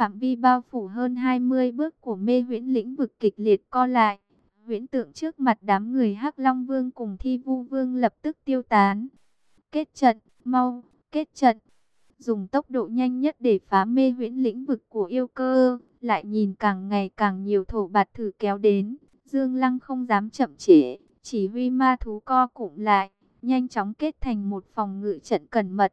Phạm vi bao phủ hơn 20 bước của mê huyễn lĩnh vực kịch liệt co lại. Huyễn tượng trước mặt đám người Hắc Long Vương cùng Thi Vu Vương lập tức tiêu tán. Kết trận, mau, kết trận. Dùng tốc độ nhanh nhất để phá mê huyễn lĩnh vực của yêu cơ, lại nhìn càng ngày càng nhiều thổ bạt thử kéo đến. Dương Lăng không dám chậm trễ, chỉ huy ma thú co cụm lại, nhanh chóng kết thành một phòng ngự trận cẩn mật.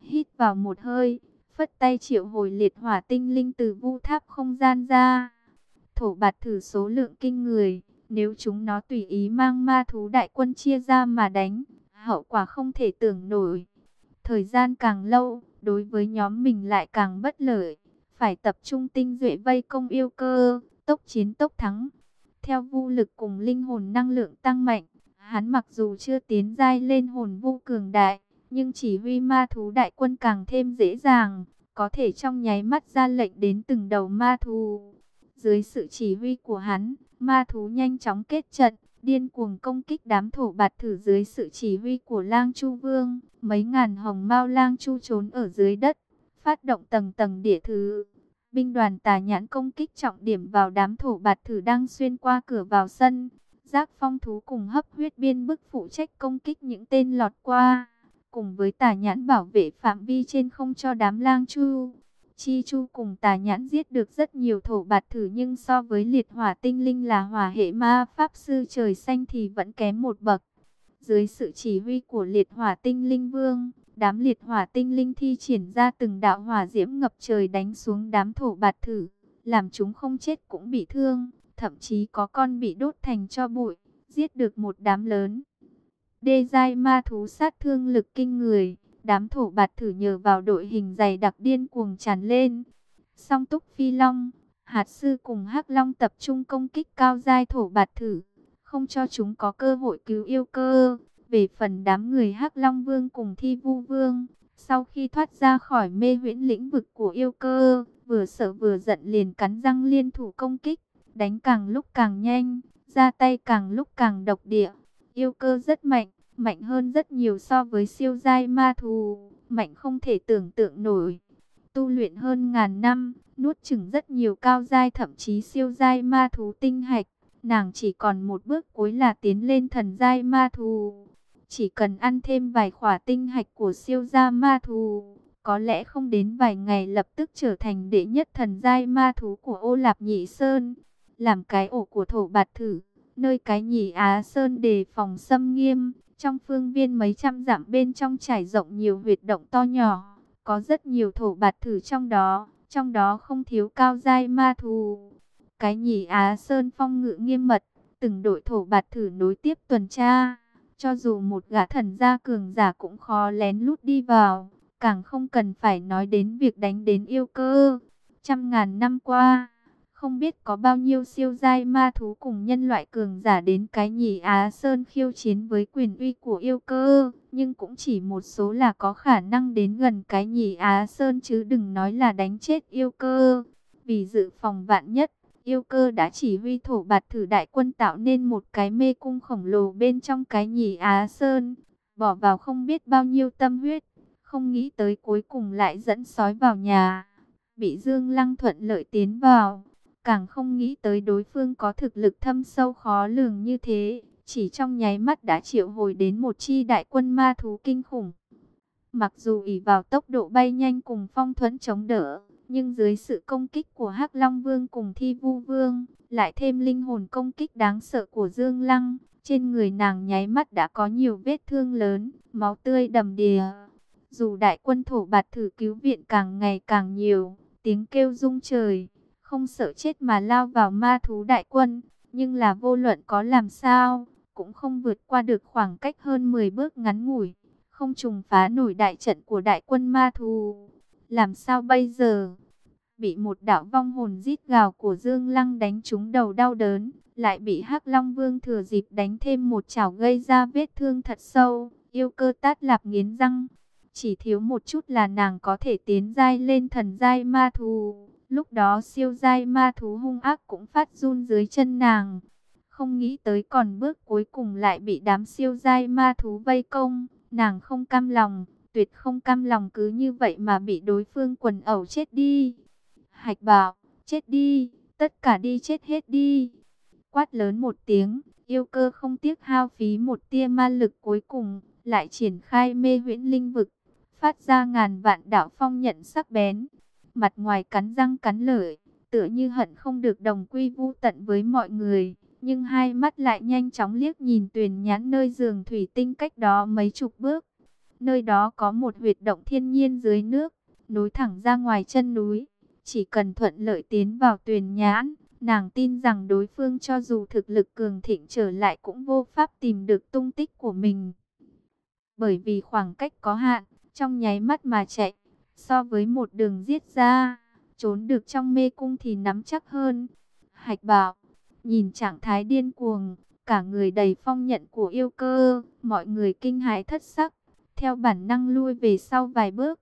Hít vào một hơi, phất tay triệu hồi liệt hỏa tinh linh từ vu tháp không gian ra. Thổ bạt thử số lượng kinh người, nếu chúng nó tùy ý mang ma thú đại quân chia ra mà đánh, hậu quả không thể tưởng nổi. Thời gian càng lâu, đối với nhóm mình lại càng bất lợi. Phải tập trung tinh duệ vây công yêu cơ, tốc chiến tốc thắng. Theo vu lực cùng linh hồn năng lượng tăng mạnh, hắn mặc dù chưa tiến giai lên hồn vu cường đại, nhưng chỉ huy ma thú đại quân càng thêm dễ dàng, có thể trong nháy mắt ra lệnh đến từng đầu ma thú. Dưới sự chỉ huy của hắn, ma thú nhanh chóng kết trận, điên cuồng công kích đám thổ bạt thử dưới sự chỉ huy của lang chu vương. Mấy ngàn hồng mao lang chu trốn ở dưới đất, phát động tầng tầng địa thứ. Binh đoàn tà nhãn công kích trọng điểm vào đám thổ bạt thử đang xuyên qua cửa vào sân. Giác phong thú cùng hấp huyết biên bức phụ trách công kích những tên lọt qua. Cùng với tà nhãn bảo vệ phạm vi trên không cho đám lang chu. Chi chu cùng tà nhãn giết được rất nhiều thổ bạt thử nhưng so với liệt hỏa tinh linh là hỏa hệ ma pháp sư trời xanh thì vẫn kém một bậc. Dưới sự chỉ huy của liệt hỏa tinh linh vương, đám liệt hỏa tinh linh thi triển ra từng đạo hỏa diễm ngập trời đánh xuống đám thổ bạt thử, làm chúng không chết cũng bị thương, thậm chí có con bị đốt thành cho bụi, giết được một đám lớn. Đê giai ma thú sát thương lực kinh người, đám thổ bạt thử nhờ vào đội hình dày đặc điên cuồng tràn lên. Song túc phi long, hạt sư cùng hắc long tập trung công kích cao giai thổ bạt thử không cho chúng có cơ hội cứu yêu cơ. Về phần đám người Hắc Long Vương cùng Thi Vu Vương, sau khi thoát ra khỏi mê huyễn lĩnh vực của yêu cơ, vừa sợ vừa giận liền cắn răng liên thủ công kích, đánh càng lúc càng nhanh, ra tay càng lúc càng độc địa. Yêu cơ rất mạnh, mạnh hơn rất nhiều so với siêu giai ma thù, mạnh không thể tưởng tượng nổi. Tu luyện hơn ngàn năm, nuốt chừng rất nhiều cao giai thậm chí siêu giai ma thú tinh hạch. Nàng chỉ còn một bước cuối là tiến lên thần giai ma thù. Chỉ cần ăn thêm vài khỏa tinh hạch của siêu gia ma thù, có lẽ không đến vài ngày lập tức trở thành đệ nhất thần giai ma thú của ô lạp nhị sơn. Làm cái ổ của thổ bạt thử, nơi cái nhị Á Sơn đề phòng xâm nghiêm. Trong phương viên mấy trăm dặm bên trong trải rộng nhiều huyệt động to nhỏ, có rất nhiều thổ bạt thử trong đó, trong đó không thiếu cao giai ma thù. Cái nhì Á Sơn phong ngự nghiêm mật, từng đội thổ bạt thử nối tiếp tuần tra. Cho dù một gã thần gia cường giả cũng khó lén lút đi vào, càng không cần phải nói đến việc đánh đến yêu cơ. Trăm ngàn năm qua, không biết có bao nhiêu siêu giai ma thú cùng nhân loại cường giả đến cái nhì Á Sơn khiêu chiến với quyền uy của yêu cơ, nhưng cũng chỉ một số là có khả năng đến gần cái nhì Á Sơn chứ đừng nói là đánh chết yêu cơ. Vì dự phòng vạn nhất, Yêu cơ đã chỉ huy thổ bạt thử đại quân tạo nên một cái mê cung khổng lồ bên trong cái nhì Á Sơn. Bỏ vào không biết bao nhiêu tâm huyết. Không nghĩ tới cuối cùng lại dẫn sói vào nhà. Bị Dương Lăng thuận lợi tiến vào. Càng không nghĩ tới đối phương có thực lực thâm sâu khó lường như thế. Chỉ trong nháy mắt đã triệu hồi đến một chi đại quân ma thú kinh khủng. Mặc dù ỷ vào tốc độ bay nhanh cùng phong thuẫn chống đỡ, nhưng dưới sự công kích của Hắc Long Vương cùng Thi Vu Vương, lại thêm linh hồn công kích đáng sợ của Dương Lăng, trên người nàng nháy mắt đã có nhiều vết thương lớn, máu tươi đầm đìa. Dù đại quân thổ bạt thử cứu viện càng ngày càng nhiều, tiếng kêu rung trời, không sợ chết mà lao vào ma thú đại quân, nhưng là vô luận có làm sao, cũng không vượt qua được khoảng cách hơn 10 bước ngắn ngủi, không trùng phá nổi đại trận của đại quân ma thú. Làm sao bây giờ? Bị một đạo vong hồn rít gào của Dương Lăng đánh trúng đầu đau đớn, lại bị Hắc Long Vương thừa dịp đánh thêm một chảo gây ra vết thương thật sâu, yêu cơ tát lạp nghiến răng. Chỉ thiếu một chút là nàng có thể tiến giai lên thần giai ma thú. Lúc đó siêu giai ma thú hung ác cũng phát run dưới chân nàng. Không nghĩ tới còn bước cuối cùng lại bị đám siêu giai ma thú vây công. Nàng không cam lòng, tuyệt không cam lòng cứ như vậy mà bị đối phương quần ẩu chết đi. Hạch bảo, chết đi, tất cả đi chết hết đi. Quát lớn một tiếng, yêu cơ không tiếc hao phí một tia ma lực cuối cùng, lại triển khai mê huyễn linh vực, phát ra ngàn vạn đạo phong nhận sắc bén. Mặt ngoài cắn răng cắn lợi, tựa như hận không được đồng quy vu tận với mọi người. Nhưng hai mắt lại nhanh chóng liếc nhìn tuyền nhãn nơi giường thủy tinh cách đó mấy chục bước. Nơi đó có một huyệt động thiên nhiên dưới nước, nối thẳng ra ngoài chân núi. Chỉ cần thuận lợi tiến vào tuyền nhãn, nàng tin rằng đối phương cho dù thực lực cường thịnh trở lại cũng vô pháp tìm được tung tích của mình. Bởi vì khoảng cách có hạn, trong nháy mắt mà chạy, so với một đường giết ra, trốn được trong mê cung thì nắm chắc hơn. Hạch bảo, nhìn trạng thái điên cuồng, cả người đầy phong nhận của yêu cơ, mọi người kinh hãi thất sắc, theo bản năng lui về sau vài bước.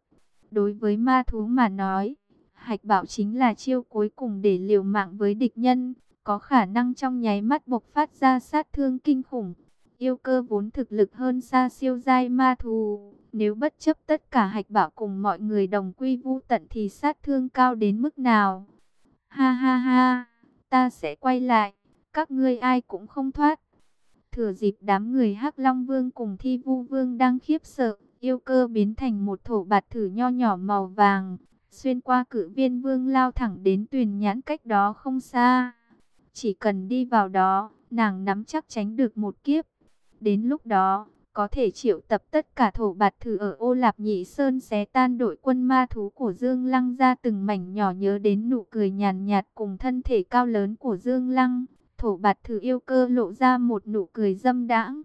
Đối với ma thú mà nói, hạch bảo chính là chiêu cuối cùng để liều mạng với địch nhân, có khả năng trong nháy mắt bộc phát ra sát thương kinh khủng. Yêu cơ vốn thực lực hơn xa siêu giai ma thú, nếu bất chấp tất cả hạch bảo cùng mọi người đồng quy vu tận thì sát thương cao đến mức nào? Ha ha ha, ta sẽ quay lại, các ngươi ai cũng không thoát. Thừa dịp đám người hắc Long Vương cùng Thi Vu Vương đang khiếp sợ, yêu cơ biến thành một thổ bạt thử nho nhỏ màu vàng, xuyên qua cử viên vương lao thẳng đến tuyền nhãn cách đó không xa. Chỉ cần đi vào đó, nàng nắm chắc tránh được một kiếp. Đến lúc đó, có thể triệu tập tất cả thổ bạt thử ở ô lạp nhị sơn xé tan đội quân ma thú của Dương Lăng ra từng mảnh nhỏ nhớ đến nụ cười nhàn nhạt cùng thân thể cao lớn của Dương Lăng. Thổ bạt thử yêu cơ lộ ra một nụ cười dâm đãng.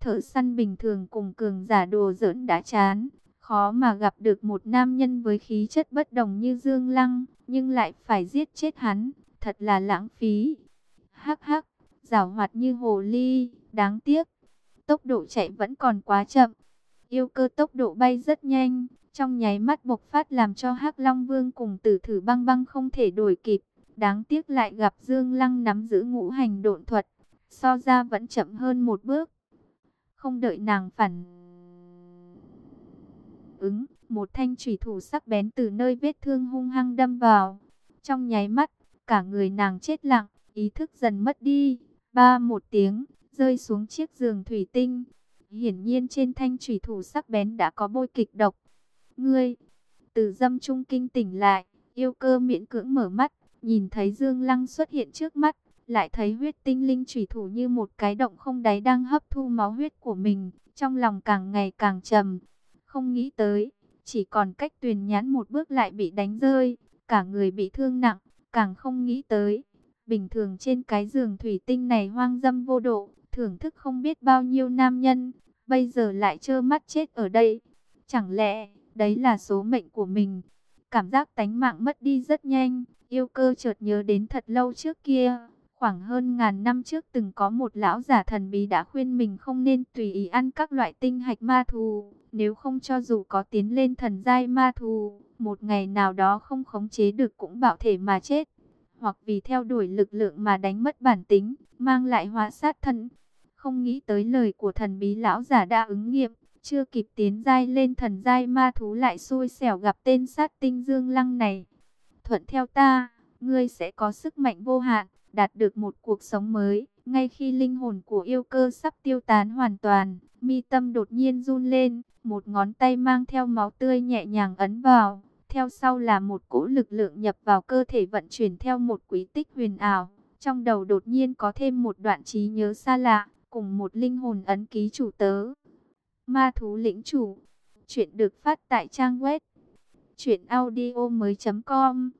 Thợ săn bình thường cùng cường giả đồ giỡn đã chán. Khó mà gặp được một nam nhân với khí chất bất đồng như Dương Lăng, nhưng lại phải giết chết hắn, thật là lãng phí. Hắc hắc, rào hoạt như hồ ly, đáng tiếc tốc độ chạy vẫn còn quá chậm. Yêu cơ tốc độ bay rất nhanh, trong nháy mắt bộc phát làm cho hắc Long Vương cùng tử thử băng băng không thể đuổi kịp. Đáng tiếc lại gặp Dương Lăng nắm giữ ngũ hành độn thuật, so ra vẫn chậm hơn một bước. Không đợi nàng phản ứng, một thanh thủy thủ sắc bén từ nơi vết thương hung hăng đâm vào. Trong nháy mắt, cả người nàng chết lặng, ý thức dần mất đi. Ba một tiếng, rơi xuống chiếc giường thủy tinh. Hiển nhiên trên thanh thủy thủ sắc bén đã có bôi kịch độc. Ngươi, từ dâm trung kinh tỉnh lại, yêu cơ miễn cưỡng mở mắt, nhìn thấy Dương Lăng xuất hiện trước mắt, lại thấy huyết tinh linh thủy thủ như một cái động không đáy đang hấp thu máu huyết của mình, trong lòng càng ngày càng trầm. Không nghĩ tới, chỉ còn cách tuyền nhãn một bước lại bị đánh rơi, cả người bị thương nặng, càng không nghĩ tới. Bình thường trên cái giường thủy tinh này hoang dâm vô độ, thưởng thức không biết bao nhiêu nam nhân, bây giờ lại trơ mắt chết ở đây. Chẳng lẽ, đấy là số mệnh của mình? Cảm giác tánh mạng mất đi rất nhanh, yêu cơ chợt nhớ đến thật lâu trước kia. Khoảng hơn ngàn năm trước từng có một lão giả thần bí đã khuyên mình không nên tùy ý ăn các loại tinh hạch ma thù. Nếu không cho dù có tiến lên thần giai ma thù, một ngày nào đó không khống chế được cũng bảo thể mà chết. Hoặc vì theo đuổi lực lượng mà đánh mất bản tính, mang lại hóa sát thân. Không nghĩ tới lời của thần bí lão giả đã ứng nghiệm, chưa kịp tiến giai lên thần giai ma thú lại xui xẻo gặp tên sát tinh dương lăng này. Thuận theo ta, ngươi sẽ có sức mạnh vô hạn, đạt được một cuộc sống mới. Ngay khi linh hồn của yêu cơ sắp tiêu tán hoàn toàn, mi tâm đột nhiên run lên, một ngón tay mang theo máu tươi nhẹ nhàng ấn vào. Theo sau là một cỗ lực lượng nhập vào cơ thể vận chuyển theo một quý tích huyền ảo. Trong đầu đột nhiên có thêm một đoạn trí nhớ xa lạ, cùng một linh hồn ấn ký chủ tớ. Ma thú lĩnh chủ. Chuyện được phát tại trang web. Chuyện audio mới com.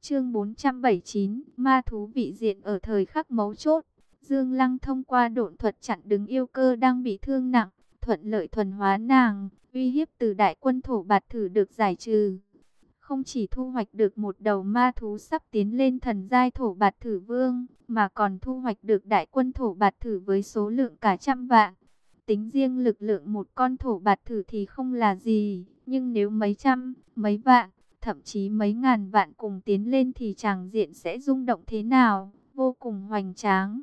Chương 479. Ma thú vị diện ở thời khắc mấu chốt. Dương Lăng thông qua độn thuật chặn đứng yêu cơ đang bị thương nặng. Thuận lợi thuần hóa nàng. Uy hiếp từ đại quân thổ bạt thử được giải trừ không chỉ thu hoạch được một đầu ma thú sắp tiến lên thần giai thổ bạt thử vương, mà còn thu hoạch được đại quân thổ bạt thử với số lượng cả trăm vạn. Tính riêng lực lượng một con thổ bạt thử thì không là gì, nhưng nếu mấy trăm, mấy vạn, thậm chí mấy ngàn vạn cùng tiến lên thì tràng diện sẽ rung động thế nào, vô cùng hoành tráng.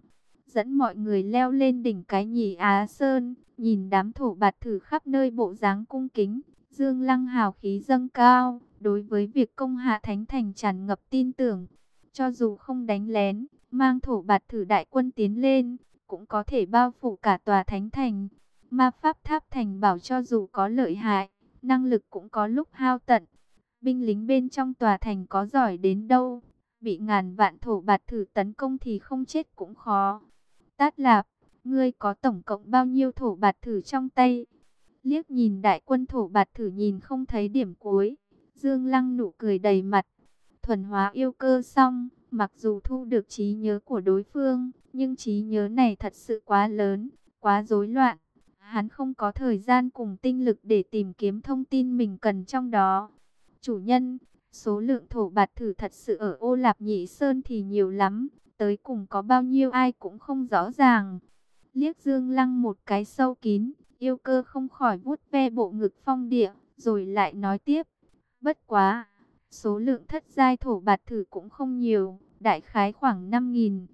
Dẫn mọi người leo lên đỉnh cái nhì Á Sơn, nhìn đám thổ bạt thử khắp nơi bộ dáng cung kính, Dương Lăng hào khí dâng cao, đối với việc công hạ thánh thành tràn ngập tin tưởng. Cho dù không đánh lén, mang thổ bạt thử đại quân tiến lên, cũng có thể bao phủ cả tòa thánh thành. Ma pháp tháp thành bảo cho dù có lợi hại, năng lực cũng có lúc hao tận. Binh lính bên trong tòa thành có giỏi đến đâu, bị ngàn vạn thổ bạt thử tấn công thì không chết cũng khó. Tát lạp, ngươi có tổng cộng bao nhiêu thổ bạt thử trong tay? Liếc nhìn đại quân thổ bạt thử nhìn không thấy điểm cuối. Dương Lăng nụ cười đầy mặt. Thuần hóa yêu cơ xong, mặc dù thu được trí nhớ của đối phương, nhưng trí nhớ này thật sự quá lớn, quá rối loạn. Hắn không có thời gian cùng tinh lực để tìm kiếm thông tin mình cần trong đó. Chủ nhân, số lượng thổ bạt thử thật sự ở ô lạp nhị sơn thì nhiều lắm, tới cùng có bao nhiêu ai cũng không rõ ràng. Liếc dương lăng một cái sâu kín, yêu cơ không khỏi vuốt ve bộ ngực phong địa, rồi lại nói tiếp. Bất quá, số lượng thất giai thổ bạt thử cũng không nhiều, đại khái khoảng 5.000.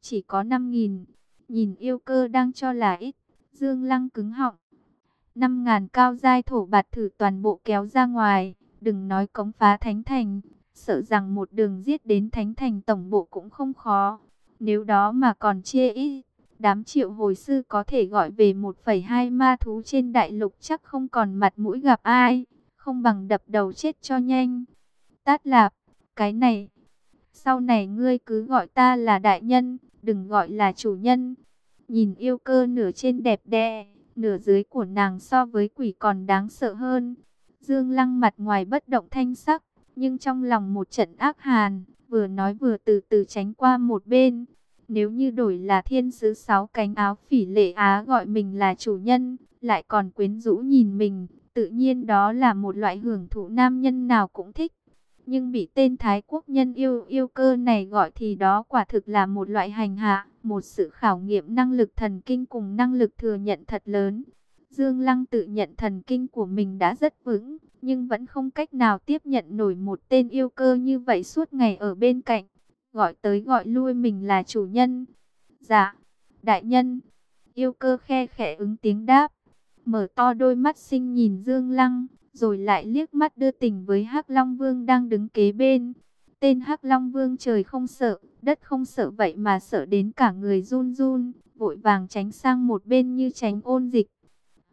Chỉ có 5.000, nhìn yêu cơ đang cho là ít, dương lăng cứng họng. 5.000 cao giai thổ bạt thử toàn bộ kéo ra ngoài, đừng nói cống phá thánh thành, sợ rằng một đường giết đến thánh thành tổng bộ cũng không khó. Nếu đó mà còn chia ít, đám triệu hồi sư có thể gọi về 1,2 ma thú trên đại lục chắc không còn mặt mũi gặp ai, không bằng đập đầu chết cho nhanh. Tát lạp, cái này, sau này ngươi cứ gọi ta là đại nhân, đừng gọi là chủ nhân. Nhìn yêu cơ nửa trên đẹp đẽ, nửa dưới của nàng so với quỷ còn đáng sợ hơn. Dương Lăng mặt ngoài bất động thanh sắc, nhưng trong lòng một trận ác hàn, vừa nói vừa từ từ tránh qua một bên. Nếu như đổi là thiên sứ sáu cánh áo phỉ lệ á gọi mình là chủ nhân, lại còn quyến rũ nhìn mình, tự nhiên đó là một loại hưởng thụ nam nhân nào cũng thích. Nhưng bị tên Thái Quốc nhân yêu yêu cơ này gọi thì đó quả thực là một loại hành hạ, một sự khảo nghiệm năng lực thần kinh cùng năng lực thừa nhận thật lớn. Dương Lăng tự nhận thần kinh của mình đã rất vững, nhưng vẫn không cách nào tiếp nhận nổi một tên yêu cơ như vậy suốt ngày ở bên cạnh, gọi tới gọi lui mình là chủ nhân. Dạ, đại nhân, yêu cơ khe khẽ ứng tiếng đáp, mở to đôi mắt xinh nhìn Dương Lăng, rồi lại liếc mắt đưa tình với Hắc Long Vương đang đứng kế bên. Tên Hắc Long Vương trời không sợ, đất không sợ vậy mà sợ đến cả người run run, vội vàng tránh sang một bên như tránh ôn dịch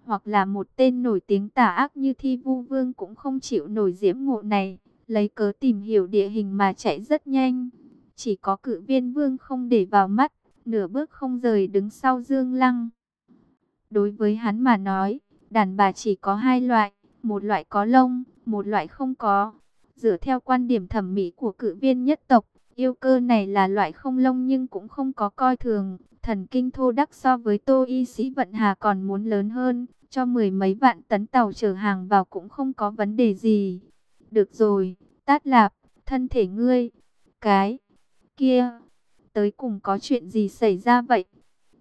hoặc là một tên nổi tiếng tà ác như Thi Vu Vương cũng không chịu nổi diễm ngộ này, lấy cớ tìm hiểu địa hình mà chạy rất nhanh. Chỉ có cự viên vương không để vào mắt, nửa bước không rời đứng sau Dương Lăng. Đối với hắn mà nói, đàn bà chỉ có hai loại, một loại có lông, một loại không có. Dựa theo quan điểm thẩm mỹ của cự viên nhất tộc, yêu cơ này là loại không lông nhưng cũng không có coi thường, thần kinh thô đắc so với Tô Y Sĩ Vận Hà còn muốn lớn hơn, cho mười mấy vạn tấn tàu chở hàng vào cũng không có vấn đề gì. Được rồi, Tát Lạp, thân thể ngươi, cái kia, tới cùng có chuyện gì xảy ra vậy?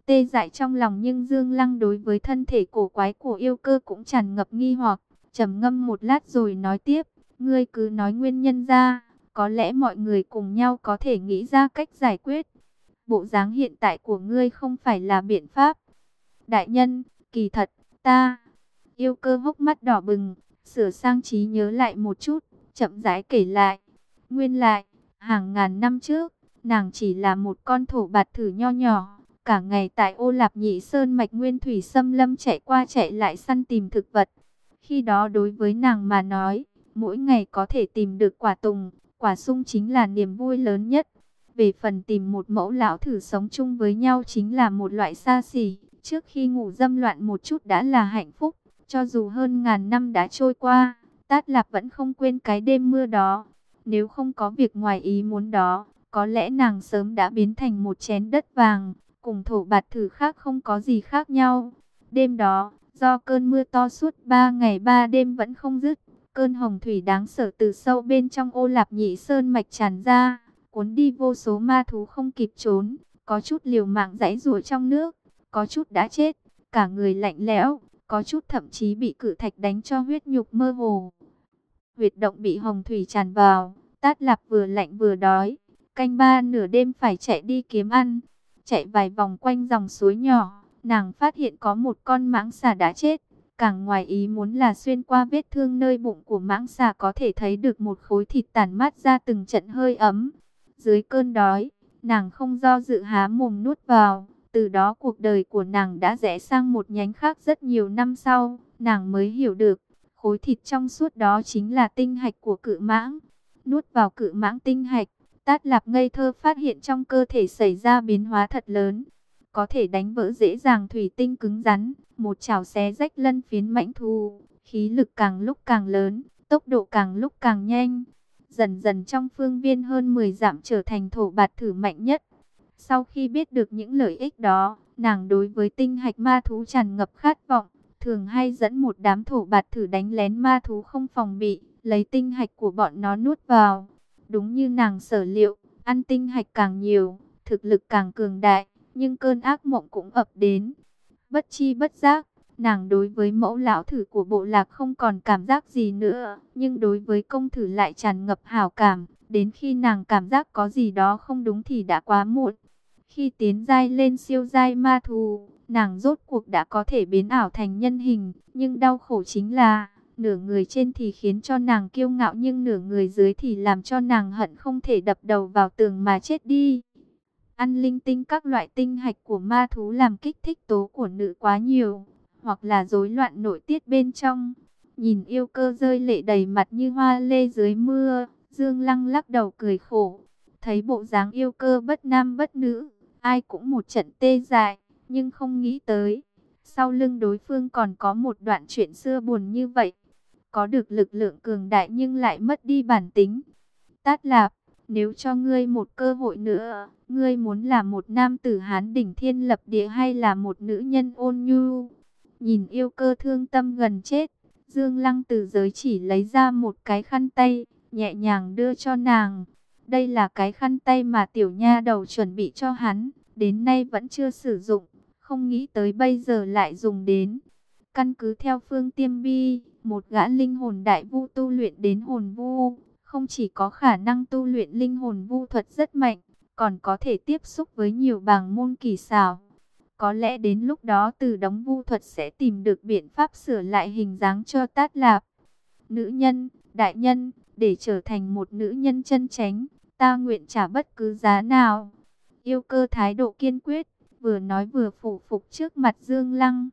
Tê dại trong lòng nhưng Dương Lăng đối với thân thể cổ quái của yêu cơ cũng tràn ngập nghi hoặc, trầm ngâm một lát rồi nói tiếp, ngươi cứ nói nguyên nhân ra, có lẽ mọi người cùng nhau có thể nghĩ ra cách giải quyết bộ dáng hiện tại của ngươi không phải là biện pháp. Đại nhân, kỳ thật, ta, yêu cơ hốc mắt đỏ bừng, sửa sang trí nhớ lại một chút, chậm rãi kể lại. Nguyên lại, hàng ngàn năm trước, nàng chỉ là một con thổ bạt thử nho nhỏ, cả ngày tại ô lạp nhị sơn mạch nguyên thủy xâm lâm chạy qua chạy lại săn tìm thực vật. Khi đó đối với nàng mà nói, mỗi ngày có thể tìm được quả tùng, quả sung chính là niềm vui lớn nhất. Về phần tìm một mẫu lão thử sống chung với nhau chính là một loại xa xỉ. Trước khi ngủ dâm loạn một chút đã là hạnh phúc. Cho dù hơn ngàn năm đã trôi qua, Tát Lạp vẫn không quên cái đêm mưa đó. Nếu không có việc ngoài ý muốn đó, có lẽ nàng sớm đã biến thành một chén đất vàng, cùng thổ bạt thử khác không có gì khác nhau. Đêm đó, do cơn mưa to suốt ba ngày ba đêm vẫn không dứt, cơn hồng thủy đáng sợ từ sâu bên trong ô lạp nhị sơn mạch tràn ra cuốn đi vô số ma thú không kịp trốn, có chút liều mạng rãy rủa trong nước, có chút đã chết, cả người lạnh lẽo, có chút thậm chí bị cự thạch đánh cho huyết nhục mơ hồ. Huyệt động bị hồng thủy tràn vào, tát lạp vừa lạnh vừa đói, canh ba nửa đêm phải chạy đi kiếm ăn, chạy vài vòng quanh dòng suối nhỏ, nàng phát hiện có một con mãng xà đã chết, Càng ngoài ý muốn là xuyên qua vết thương nơi bụng của mãng xà có thể thấy được một khối thịt tàn mát ra từng trận hơi ấm. Dưới cơn đói, nàng không do dự há mồm nuốt vào. Từ đó cuộc đời của nàng đã rẽ sang một nhánh khác rất nhiều năm sau, nàng mới hiểu được, khối thịt trong suốt đó chính là tinh hạch của cự mãng. Nuốt vào cự mãng tinh hạch, Tát Lạp ngây thơ phát hiện trong cơ thể xảy ra biến hóa thật lớn. Có thể đánh vỡ dễ dàng thủy tinh cứng rắn, một chảo xé rách lân phiến mãnh thù, khí lực càng lúc càng lớn, tốc độ càng lúc càng nhanh. Dần dần trong phương viên hơn 10 dặm trở thành thổ bạt thử mạnh nhất. Sau khi biết được những lợi ích đó, nàng đối với tinh hạch ma thú tràn ngập khát vọng, thường hay dẫn một đám thổ bạt thử đánh lén ma thú không phòng bị, lấy tinh hạch của bọn nó nuốt vào. Đúng như nàng sở liệu, ăn tinh hạch càng nhiều, thực lực càng cường đại, nhưng cơn ác mộng cũng ập đến. Bất chi bất giác, nàng đối với mẫu lão thử của bộ lạc không còn cảm giác gì nữa, nhưng đối với công thử lại tràn ngập hảo cảm, đến khi nàng cảm giác có gì đó không đúng thì đã quá muộn. Khi tiến giai lên siêu giai ma thù, nàng rốt cuộc đã có thể biến ảo thành nhân hình, nhưng đau khổ chính là nửa người trên thì khiến cho nàng kiêu ngạo nhưng nửa người dưới thì làm cho nàng hận không thể đập đầu vào tường mà chết đi. Ăn linh tinh các loại tinh hạch của ma thú làm kích thích tố của nữ quá nhiều, hoặc là rối loạn nội tiết bên trong. Nhìn yêu cơ rơi lệ đầy mặt như hoa lê dưới mưa, Dương Lăng lắc đầu cười khổ. Thấy bộ dáng yêu cơ bất nam bất nữ, ai cũng một trận tê dại, nhưng không nghĩ tới. Sau lưng đối phương còn có một đoạn chuyện xưa buồn như vậy. Có được lực lượng cường đại nhưng lại mất đi bản tính. Tát lạp, nếu cho ngươi một cơ hội nữa, ngươi muốn là một nam tử hán đỉnh thiên lập địa hay là một nữ nhân ôn nhu? Nhìn yêu cơ thương tâm gần chết, Dương Lăng từ giới chỉ lấy ra một cái khăn tay, nhẹ nhàng đưa cho nàng. Đây là cái khăn tay mà tiểu nha đầu chuẩn bị cho hắn, đến nay vẫn chưa sử dụng, không nghĩ tới bây giờ lại dùng đến. Căn cứ theo phương tiêm bi, một gã linh hồn đại vu tu luyện đến hồn vu, không chỉ có khả năng tu luyện linh hồn vu thuật rất mạnh, còn có thể tiếp xúc với nhiều bảng môn kỳ xảo. Có lẽ đến lúc đó từ đóng vu thuật sẽ tìm được biện pháp sửa lại hình dáng cho tát lạp. Nữ nhân, đại nhân, để trở thành một nữ nhân chân chánh, ta nguyện trả bất cứ giá nào. Yêu cơ thái độ kiên quyết, vừa nói vừa phủ phục trước mặt Dương Lăng.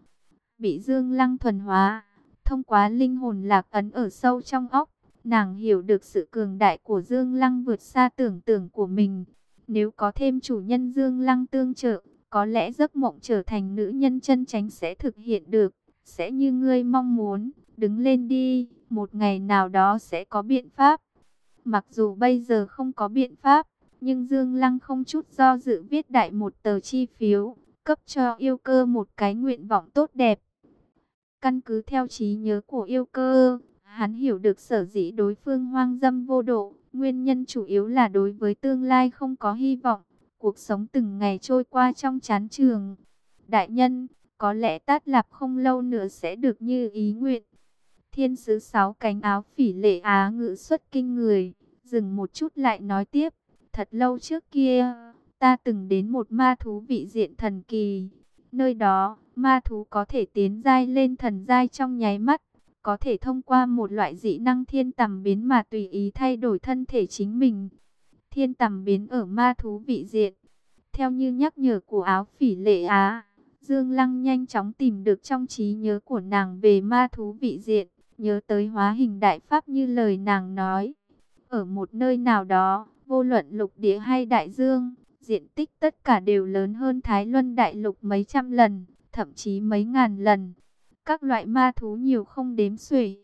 Bị Dương Lăng thuần hóa, thông qua linh hồn lạc ấn ở sâu trong óc, nàng hiểu được sự cường đại của Dương Lăng vượt xa tưởng tượng của mình. Nếu có thêm chủ nhân Dương Lăng tương trợ, có lẽ giấc mộng trở thành nữ nhân chân chánh sẽ thực hiện được, sẽ như ngươi mong muốn, đứng lên đi, một ngày nào đó sẽ có biện pháp. Mặc dù bây giờ không có biện pháp, nhưng Dương Lăng không chút do dự viết đại một tờ chi phiếu, cấp cho yêu cơ một cái nguyện vọng tốt đẹp. Căn cứ theo trí nhớ của yêu cơ, hắn hiểu được sở dĩ đối phương hoang dâm vô độ, nguyên nhân chủ yếu là đối với tương lai không có hy vọng, cuộc sống từng ngày trôi qua trong chán trường. Đại nhân, có lẽ tát lạp không lâu nữa sẽ được như ý nguyện. Thiên sứ sáu cánh áo phỉ lệ á ngự xuất kinh người, dừng một chút lại nói tiếp. Thật lâu trước kia, ta từng đến một ma thú vị diện thần kỳ. Nơi đó, ma thú có thể tiến giai lên thần giai trong nháy mắt, có thể thông qua một loại dị năng thiên tầm biến mà tùy ý thay đổi thân thể chính mình. Thiên tầm biến ở ma thú vị diện. Theo như nhắc nhở của áo phỉ lệ á, Dương Lăng nhanh chóng tìm được trong trí nhớ của nàng về ma thú vị diện, nhớ tới hóa hình đại pháp như lời nàng nói. Ở một nơi nào đó, vô luận lục địa hay đại dương, diện tích tất cả đều lớn hơn Thái Luân đại lục mấy trăm lần, thậm chí mấy ngàn lần. Các loại ma thú nhiều không đếm xuể.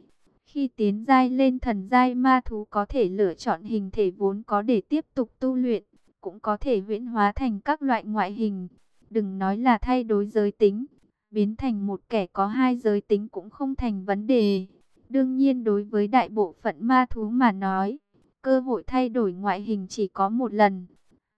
Khi tiến giai lên thần giai ma thú có thể lựa chọn hình thể vốn có để tiếp tục tu luyện, cũng có thể viễn hóa thành các loại ngoại hình. Đừng nói là thay đổi giới tính, biến thành một kẻ có hai giới tính cũng không thành vấn đề. Đương nhiên đối với đại bộ phận ma thú mà nói, cơ hội thay đổi ngoại hình chỉ có một lần.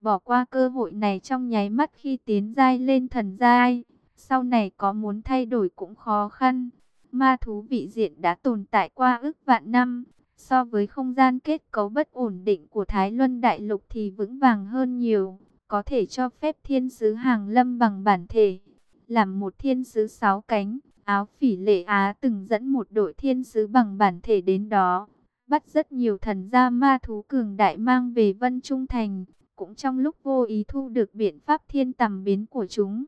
Bỏ qua cơ hội này trong nháy mắt khi tiến giai lên thần giai, sau này có muốn thay đổi cũng khó khăn. Ma thú vị diện đã tồn tại qua ước vạn năm, so với không gian kết cấu bất ổn định của Thái Luân Đại Lục thì vững vàng hơn nhiều, có thể cho phép thiên sứ hàng lâm bằng bản thể. Làm một thiên sứ sáu cánh, Áo phỉ lệ Á từng dẫn một đội thiên sứ bằng bản thể đến đó, bắt rất nhiều thần gia ma thú cường đại mang về Vân Trung Thành, cũng trong lúc vô ý thu được biện pháp thiên tầm biến của chúng.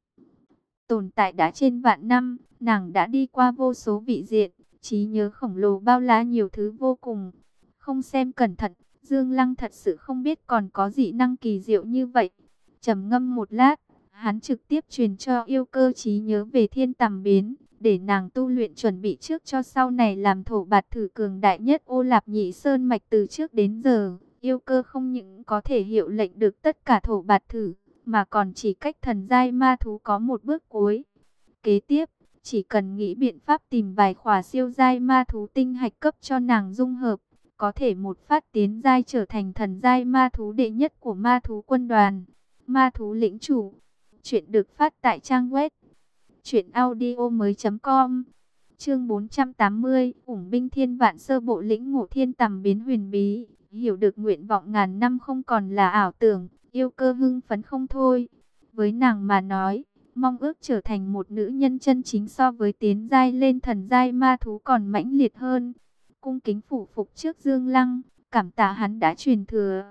Tồn tại đã trên vạn năm, nàng đã đi qua vô số vị diện, trí nhớ khổng lồ bao la nhiều thứ vô cùng. Không xem cẩn thận, Dương Lăng thật sự không biết còn có dị năng kỳ diệu như vậy. trầm ngâm một lát, hắn trực tiếp truyền cho yêu cơ trí nhớ về thiên tầm biến, để nàng tu luyện chuẩn bị trước cho sau này làm thổ bạt thử cường đại nhất ô lạp nhị sơn mạch từ trước đến giờ. Yêu cơ không những có thể hiệu lệnh được tất cả thổ bạt thử, mà còn chỉ cách thần giai ma thú có một bước cuối. Kế tiếp, chỉ cần nghĩ biện pháp tìm vài khỏa siêu giai ma thú tinh hạch cấp cho nàng dung hợp, có thể một phát tiến giai trở thành thần giai ma thú đệ nhất của ma thú quân đoàn. Ma thú lĩnh chủ. Chuyện được phát tại trang web truyệnaudiomoi.com. Chương 480, ủng binh thiên vạn sơ bộ lĩnh ngộ thiên tầm biến huyền bí, hiểu được nguyện vọng ngàn năm không còn là ảo tưởng, yêu cơ hưng phấn không thôi. Với nàng mà nói, mong ước trở thành một nữ nhân chân chính so với tiến giai lên thần giai ma thú còn mãnh liệt hơn. Cung kính phủ phục trước Dương Lăng, cảm tạ hắn đã truyền thừa.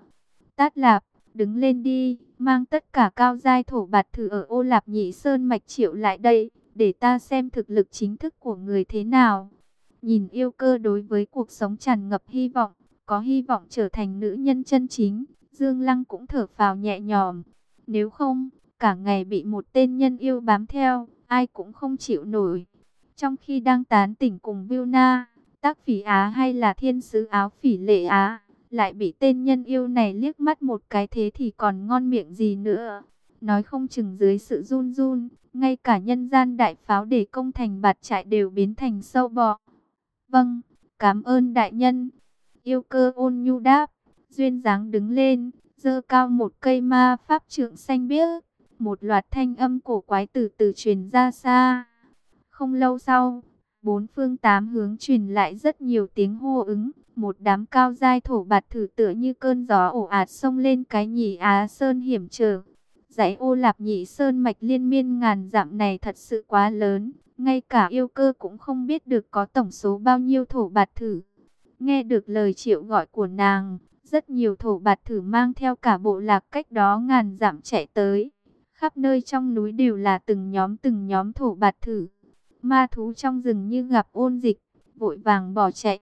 Tát Lạp, đứng lên đi, mang tất cả cao giai thổ bạt thử ở ô lạp nhị sơn mạch triệu lại đây, để ta xem thực lực chính thức của người thế nào. Nhìn yêu cơ đối với cuộc sống tràn ngập hy vọng, có hy vọng trở thành nữ nhân chân chính, Dương Lăng cũng thở phào nhẹ nhõm. Nếu không, cả ngày bị một tên nhân yêu bám theo, ai cũng không chịu nổi. Trong khi đang tán tỉnh cùng Vilna, tác phỉ Á hay là thiên sứ áo phỉ lệ Á, lại bị tên nhân yêu này liếc mắt một cái thế thì còn ngon miệng gì nữa. Nói không chừng dưới sự run run, ngay cả nhân gian đại pháo để công thành bạt trại đều biến thành sâu bọ. Vâng, cảm ơn đại nhân. Yêu cơ ôn nhu đáp, duyên dáng đứng lên, dơ cao một cây ma pháp trượng xanh biếc. Một loạt thanh âm cổ quái từ từ truyền ra xa. Không lâu sau, bốn phương tám hướng truyền lại rất nhiều tiếng hô ứng. Một đám cao dai thổ bạt thử tựa như cơn gió ổ ạt xông lên cái nhì Á Sơn hiểm trở. Dãy ô lạp nhị Sơn mạch liên miên ngàn dặm này thật sự quá lớn. Ngay cả yêu cơ cũng không biết được có tổng số bao nhiêu thổ bạt thử. Nghe được lời triệu gọi của nàng, rất nhiều thổ bạt thử mang theo cả bộ lạc cách đó ngàn dặm chạy tới. Khắp nơi trong núi đều là từng nhóm từng nhóm thổ bạt thử. Ma thú trong rừng như gặp ôn dịch, vội vàng bỏ chạy.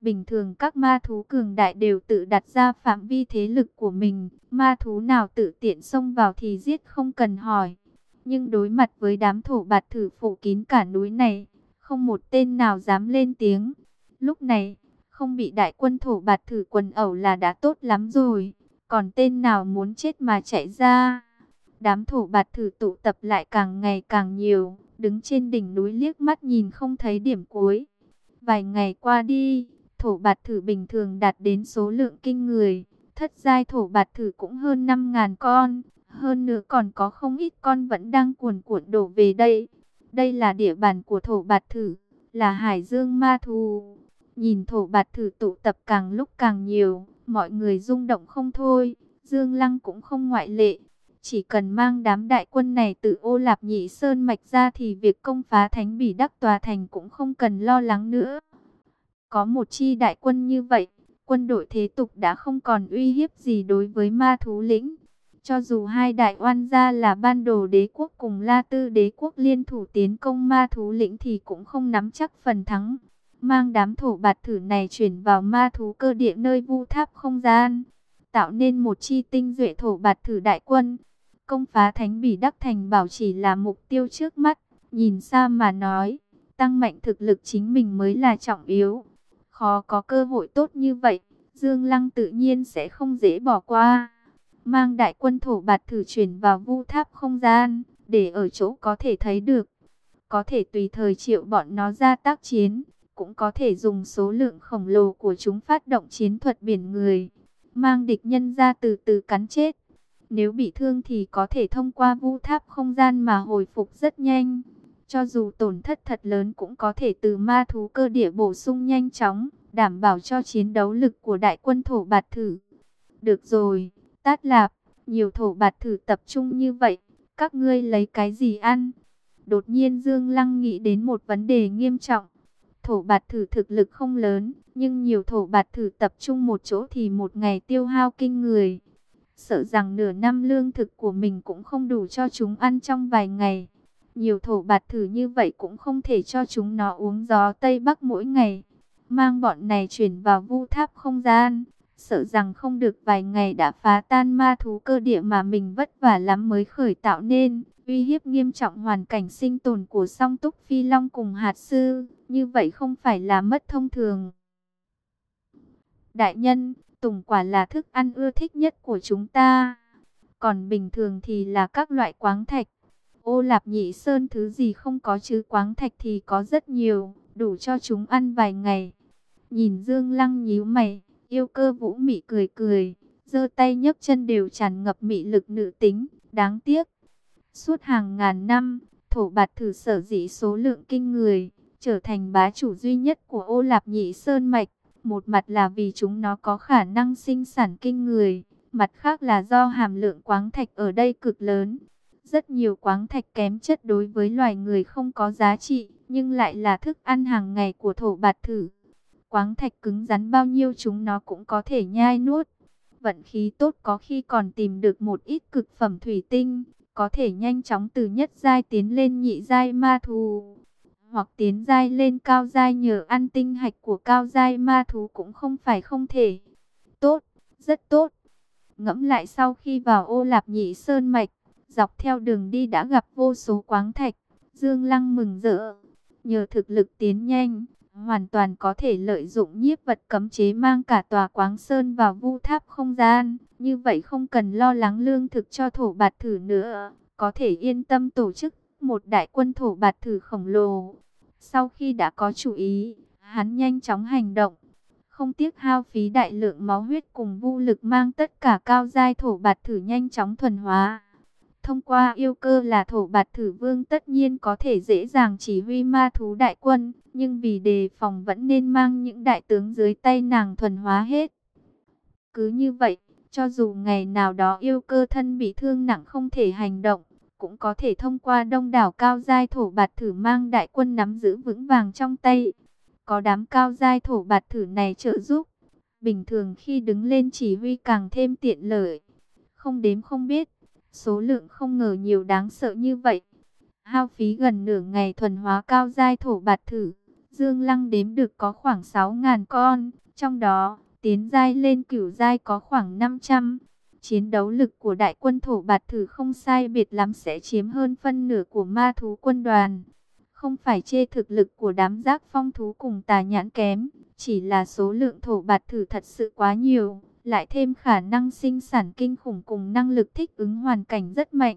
Bình thường các ma thú cường đại đều tự đặt ra phạm vi thế lực của mình. Ma thú nào tự tiện xông vào thì giết không cần hỏi. Nhưng đối mặt với đám thổ bạt thử phủ kín cả núi này, không một tên nào dám lên tiếng. Lúc này, không bị đại quân thổ bạt thử quần ẩu là đã tốt lắm rồi. Còn tên nào muốn chết mà chạy ra. Đám thổ bạt thử tụ tập lại càng ngày càng nhiều. Đứng trên đỉnh núi liếc mắt nhìn không thấy điểm cuối. Vài ngày qua đi, thổ bạt thử bình thường đạt đến số lượng kinh người. Thất giai thổ bạt thử cũng hơn 5.000 con. Hơn nữa còn có không ít con vẫn đang cuồn cuộn đổ về đây. Đây là địa bàn của thổ bạt thử, là hải dương ma thù. Nhìn thổ bạt thử tụ tập càng lúc càng nhiều, mọi người rung động không thôi. Dương Lăng cũng không ngoại lệ. Chỉ cần mang đám đại quân này từ ô lạp nhị sơn mạch ra thì việc công phá thánh bỉ đắc tòa thành cũng không cần lo lắng nữa. Có một chi đại quân như vậy, quân đội thế tục đã không còn uy hiếp gì đối với ma thú lĩnh. Cho dù hai đại oan gia là ban đồ đế quốc cùng la tư đế quốc liên thủ tiến công ma thú lĩnh thì cũng không nắm chắc phần thắng. Mang đám thổ bạt thử này chuyển vào ma thú cơ địa nơi vu tháp không gian. Tạo nên một chi tinh duệ thổ bạt thử đại quân. Công phá thánh bỉ đắc thành bảo chỉ là mục tiêu trước mắt. Nhìn xa mà nói, tăng mạnh thực lực chính mình mới là trọng yếu. Khó có cơ hội tốt như vậy, Dương Lăng tự nhiên sẽ không dễ bỏ qua. Mang đại quân thổ bạt thử chuyển vào vu tháp không gian, để ở chỗ có thể thấy được. Có thể tùy thời triệu bọn nó ra tác chiến, cũng có thể dùng số lượng khổng lồ của chúng phát động chiến thuật biển người. Mang địch nhân ra từ từ cắn chết. Nếu bị thương thì có thể thông qua vu tháp không gian mà hồi phục rất nhanh. Cho dù tổn thất thật lớn cũng có thể từ ma thú cơ địa bổ sung nhanh chóng, đảm bảo cho chiến đấu lực của đại quân thổ bạt thử. Được rồi, tát lạp, nhiều thổ bạt thử tập trung như vậy, các ngươi lấy cái gì ăn? Đột nhiên Dương Lăng nghĩ đến một vấn đề nghiêm trọng. Thổ bạt thử thực lực không lớn, nhưng nhiều thổ bạt thử tập trung một chỗ thì một ngày tiêu hao kinh người. Sợ rằng nửa năm lương thực của mình cũng không đủ cho chúng ăn trong vài ngày. Nhiều thổ bạt thử như vậy cũng không thể cho chúng nó uống gió Tây Bắc mỗi ngày. Mang bọn này chuyển vào vu tháp không gian. Sợ rằng không được vài ngày đã phá tan ma thú cơ địa mà mình vất vả lắm mới khởi tạo nên. Uy hiếp nghiêm trọng hoàn cảnh sinh tồn của song túc phi long cùng hạt sư. Như vậy không phải là mất thông thường. Đại nhân, tùng quả là thức ăn ưa thích nhất của chúng ta. Còn bình thường thì là các loại quáng thạch. Ô lạp nhị sơn thứ gì không có chứ quáng thạch thì có rất nhiều, đủ cho chúng ăn vài ngày. Nhìn Dương Lăng nhíu mày, yêu cơ vũ mị cười cười, giơ tay nhấc chân đều tràn ngập mị lực nữ tính, đáng tiếc. Suốt hàng ngàn năm, thổ bạt thử sở dĩ số lượng kinh người, trở thành bá chủ duy nhất của ô lạp nhị sơn mạch. Một mặt là vì chúng nó có khả năng sinh sản kinh người, mặt khác là do hàm lượng quáng thạch ở đây cực lớn. Rất nhiều quáng thạch kém chất đối với loài người không có giá trị, nhưng lại là thức ăn hàng ngày của thổ bạt thử. Quáng thạch cứng rắn bao nhiêu chúng nó cũng có thể nhai nuốt. Vận khí tốt có khi còn tìm được một ít cực phẩm thủy tinh, có thể nhanh chóng từ nhất giai tiến lên nhị giai ma thú. Hoặc tiến giai lên cao giai nhờ ăn tinh hạch của cao giai ma thú cũng không phải không thể. Tốt, rất tốt. Ngẫm lại sau khi vào ô lạp nhị sơn mạch, Dọc theo đường đi đã gặp vô số quáng thạch, Dương Lăng mừng rỡ. Nhờ thực lực tiến nhanh, hoàn toàn có thể lợi dụng nhiếp vật cấm chế mang cả tòa quáng sơn vào vu tháp không gian. Như vậy không cần lo lắng lương thực cho thổ bạt thử nữa, có thể yên tâm tổ chức một đại quân thổ bạt thử khổng lồ. Sau khi đã có chủ ý, hắn nhanh chóng hành động. Không tiếc hao phí đại lượng máu huyết cùng vu lực mang tất cả cao giai thổ bạt thử nhanh chóng thuần hóa. Thông qua yêu cơ là thổ bạt thử vương tất nhiên có thể dễ dàng chỉ huy ma thú đại quân, nhưng vì đề phòng vẫn nên mang những đại tướng dưới tay nàng thuần hóa hết. Cứ như vậy, cho dù ngày nào đó yêu cơ thân bị thương nặng không thể hành động, cũng có thể thông qua đông đảo cao giai thổ bạt thử mang đại quân nắm giữ vững vàng trong tay. Có đám cao giai thổ bạt thử này trợ giúp, bình thường khi đứng lên chỉ huy càng thêm tiện lợi. Không đếm không biết, Số lượng không ngờ nhiều đáng sợ như vậy. Hao phí gần nửa ngày thuần hóa cao giai thổ bạt thử. Dương Lăng đếm được có khoảng 6.000 con. Trong đó, tiến giai lên cửu giai có khoảng 500. Chiến đấu lực của đại quân thổ bạt thử không sai biệt lắm sẽ chiếm hơn phân nửa của ma thú quân đoàn. Không phải chê thực lực của đám giác phong thú cùng tà nhãn kém, chỉ là số lượng thổ bạt thử thật sự quá nhiều lại thêm khả năng sinh sản kinh khủng cùng năng lực thích ứng hoàn cảnh rất mạnh.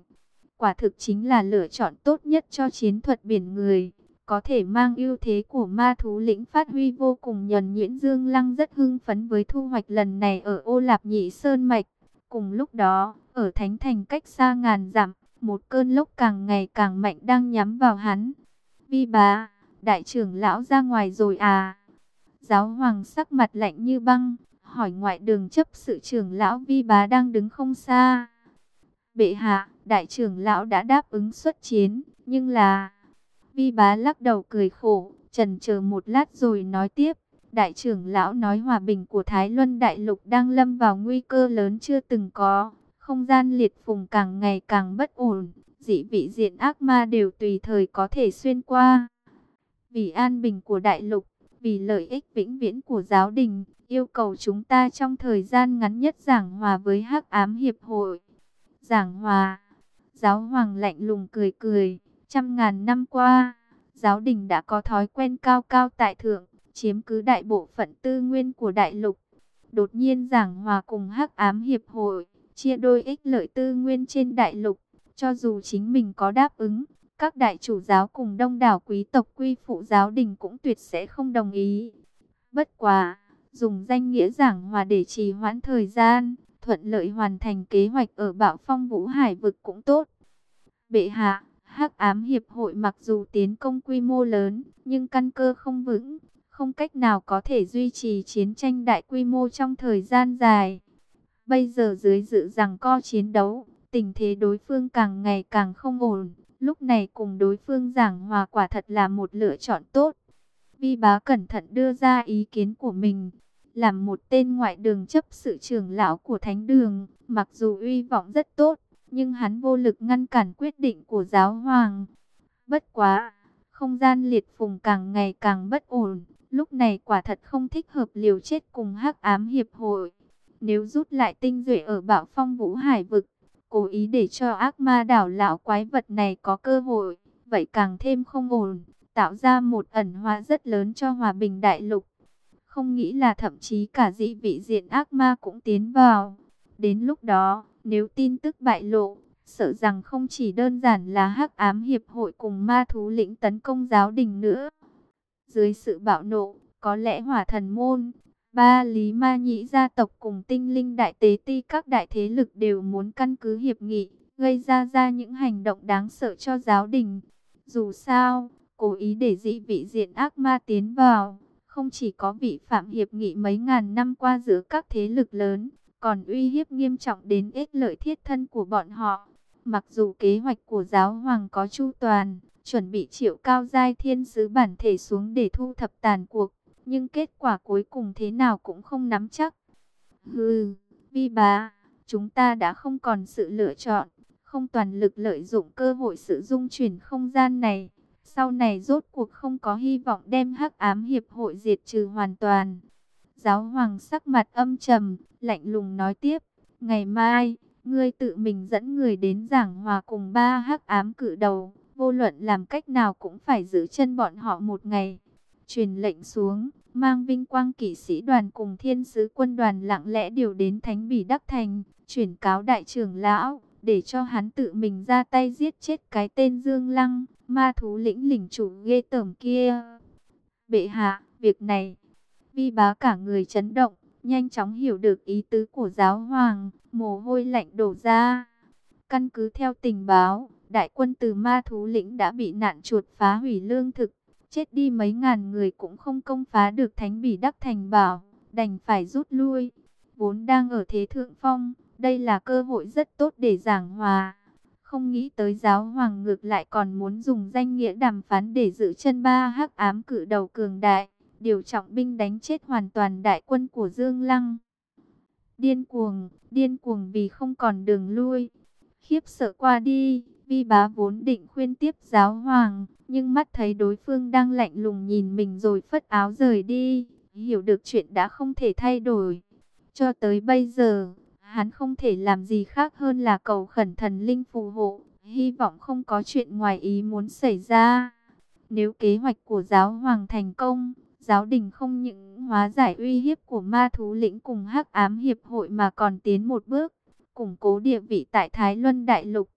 Quả thực chính là lựa chọn tốt nhất cho chiến thuật biển người, có thể mang ưu thế của ma thú lĩnh phát huy vô cùng nhuần nhuyễn Dương Lăng rất hưng phấn với thu hoạch lần này ở ô lạp nhị Sơn Mạch. Cùng lúc đó, ở Thánh Thành cách xa ngàn dặm, một cơn lốc càng ngày càng mạnh đang nhắm vào hắn. Vi bá, đại trưởng lão ra ngoài rồi à? Giáo hoàng sắc mặt lạnh như băng, hỏi ngoại đường chấp sự trưởng lão Vi Bá đang đứng không xa. Bệ hạ, đại trưởng lão đã đáp ứng xuất chiến, nhưng là... Vi Bá lắc đầu cười khổ, trần chờ một lát rồi nói tiếp. Đại trưởng lão nói hòa bình của Thái Luân Đại Lục đang lâm vào nguy cơ lớn chưa từng có. Không gian liệt phùng càng ngày càng bất ổn, dị vị diện ác ma đều tùy thời có thể xuyên qua. Vì an bình của Đại Lục, vì lợi ích vĩnh viễn của giáo đình, yêu cầu chúng ta trong thời gian ngắn nhất giảng hòa với hắc ám hiệp hội. Giảng hòa, giáo hoàng lạnh lùng cười cười, trăm ngàn năm qua, giáo đình đã có thói quen cao cao tại thượng, chiếm cứ đại bộ phận tư nguyên của đại lục. Đột nhiên giảng hòa cùng hắc ám hiệp hội, chia đôi ích lợi tư nguyên trên đại lục, cho dù chính mình có đáp ứng, các đại chủ giáo cùng đông đảo quý tộc quy phụ giáo đình cũng tuyệt sẽ không đồng ý. Bất quá, dùng danh nghĩa giảng hòa để trì hoãn thời gian, thuận lợi hoàn thành kế hoạch ở bạo phong vũ hải vực cũng tốt. Bệ hạ, hắc ám hiệp hội mặc dù tiến công quy mô lớn, nhưng căn cơ không vững, không cách nào có thể duy trì chiến tranh đại quy mô trong thời gian dài. Bây giờ dưới dự rằng co chiến đấu, tình thế đối phương càng ngày càng không ổn, Lúc này cùng đối phương giảng hòa quả thật là một lựa chọn tốt. Vi bá cẩn thận đưa ra ý kiến của mình. Làm một tên ngoại đường chấp sự trưởng lão của thánh đường, mặc dù uy vọng rất tốt, nhưng hắn vô lực ngăn cản quyết định của giáo hoàng. Bất quá, không gian liệt phùng càng ngày càng bất ổn, lúc này quả thật không thích hợp liều chết cùng hắc ám hiệp hội. Nếu rút lại tinh duệ ở bạo phong vũ hải vực, cố ý để cho ác ma đảo lão quái vật này có cơ hội, vậy càng thêm không ổn, tạo ra một ẩn hóa rất lớn cho hòa bình đại lục. Không nghĩ là thậm chí cả dị vị diện ác ma cũng tiến vào. Đến lúc đó, nếu tin tức bại lộ, sợ rằng không chỉ đơn giản là hắc ám hiệp hội cùng ma thú lĩnh tấn công giáo đình nữa. Dưới sự bạo nộ, có lẽ hỏa thần môn, ba lý ma nhĩ gia tộc cùng tinh linh đại tế ti các đại thế lực đều muốn căn cứ hiệp nghị, gây ra ra những hành động đáng sợ cho giáo đình. Dù sao, cố ý để dị vị diện ác ma tiến vào, không chỉ có vị phạm hiệp nghị mấy ngàn năm qua giữa các thế lực lớn, còn uy hiếp nghiêm trọng đến ích lợi thiết thân của bọn họ. Mặc dù kế hoạch của giáo hoàng có chu toàn, chuẩn bị triệu cao giai thiên sứ bản thể xuống để thu thập tàn cuộc, nhưng kết quả cuối cùng thế nào cũng không nắm chắc. Hừ, vi bá, chúng ta đã không còn sự lựa chọn, không toàn lực lợi dụng cơ hội sự dung chuyển không gian này. Sau này rốt cuộc không có hy vọng đem hắc ám hiệp hội diệt trừ hoàn toàn. Giáo hoàng sắc mặt âm trầm, lạnh lùng nói tiếp, ngày mai, ngươi tự mình dẫn người đến giảng hòa cùng ba hắc ám cự đầu, vô luận làm cách nào cũng phải giữ chân bọn họ một ngày. Truyền lệnh xuống, mang vinh quang kỵ sĩ đoàn cùng thiên sứ quân đoàn lặng lẽ điều đến Thánh Bỉ Đắc Thành, chuyển cáo đại trưởng lão, để cho hắn tự mình ra tay giết chết cái tên Dương Lăng, ma thú lĩnh lĩnh chủ ghê tởm kia. Bệ hạ, việc này, vi bá cả người chấn động, nhanh chóng hiểu được ý tứ của giáo hoàng, mồ hôi lạnh đổ ra. Căn cứ theo tình báo, đại quân từ ma thú lĩnh đã bị nạn chuột phá hủy lương thực, chết đi mấy ngàn người cũng không công phá được thánh bỉ đắc thành bảo, đành phải rút lui. Vốn đang ở thế thượng phong, đây là cơ hội rất tốt để giảng hòa. Không nghĩ tới giáo hoàng ngược lại còn muốn dùng danh nghĩa đàm phán để giữ chân ba hắc ám cử đầu cường đại, điều trọng binh đánh chết hoàn toàn đại quân của Dương Lăng. Điên cuồng, điên cuồng vì không còn đường lui. Khiếp sợ qua đi, vi bá vốn định khuyên tiếp giáo hoàng, nhưng mắt thấy đối phương đang lạnh lùng nhìn mình rồi phất áo rời đi, hiểu được chuyện đã không thể thay đổi. Cho tới bây giờ, hắn không thể làm gì khác hơn là cầu khẩn thần linh phù hộ, hy vọng không có chuyện ngoài ý muốn xảy ra. Nếu kế hoạch của giáo hoàng thành công, giáo đình không những hóa giải uy hiếp của ma thú lĩnh cùng hắc ám hiệp hội mà còn tiến một bước, củng cố địa vị tại Thái Luân Đại Lục.